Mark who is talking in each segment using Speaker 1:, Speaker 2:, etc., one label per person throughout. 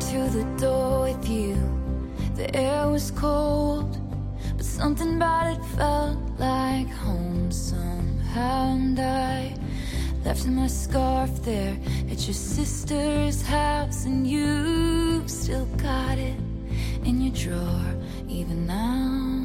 Speaker 1: to the door with you. The air was cold, but something about it felt like home somehow. And I left my scarf there at your sister's house, and you've still got it in your drawer even now.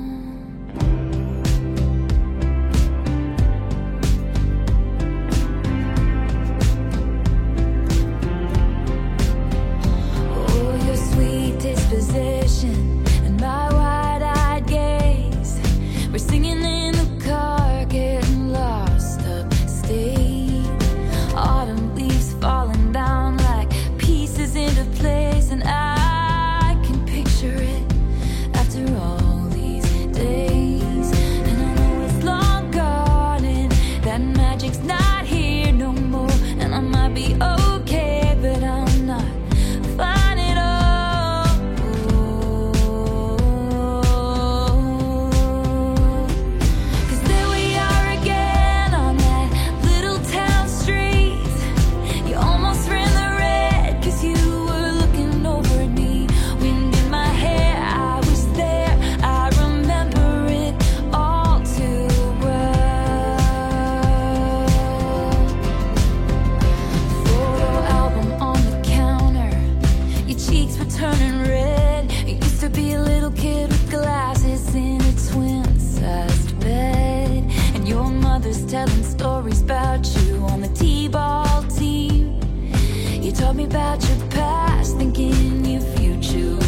Speaker 1: and red. I used to be a little kid with glasses in a twin sized bed. And your mother's telling stories about you on the T ball team. You taught me about your past, thinking if you choose.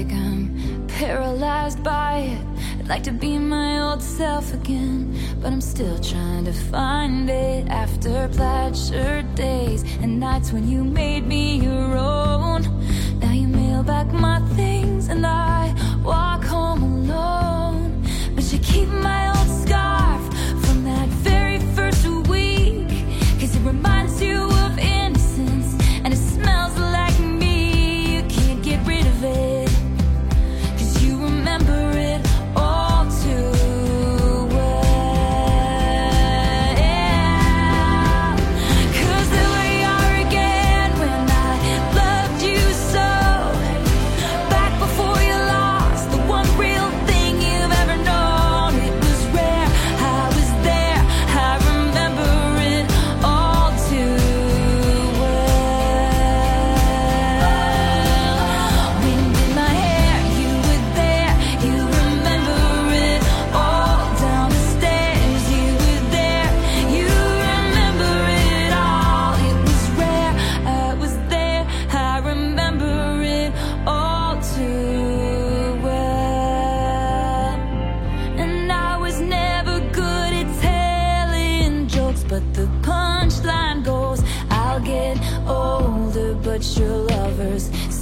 Speaker 1: Like I'm paralyzed by it. I'd like to be my old self again, but I'm still trying to find it after plaid shirt days and nights when you made me your own. Now you mail back my things and I walk home alone, but you keep my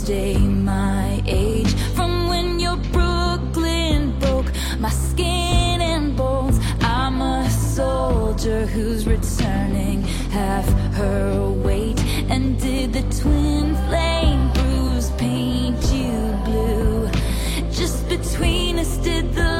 Speaker 1: stay my age. From when your Brooklyn broke my skin and bones, I'm a soldier who's returning half her weight. And did the twin flame bruise paint you blue? Just between us, did the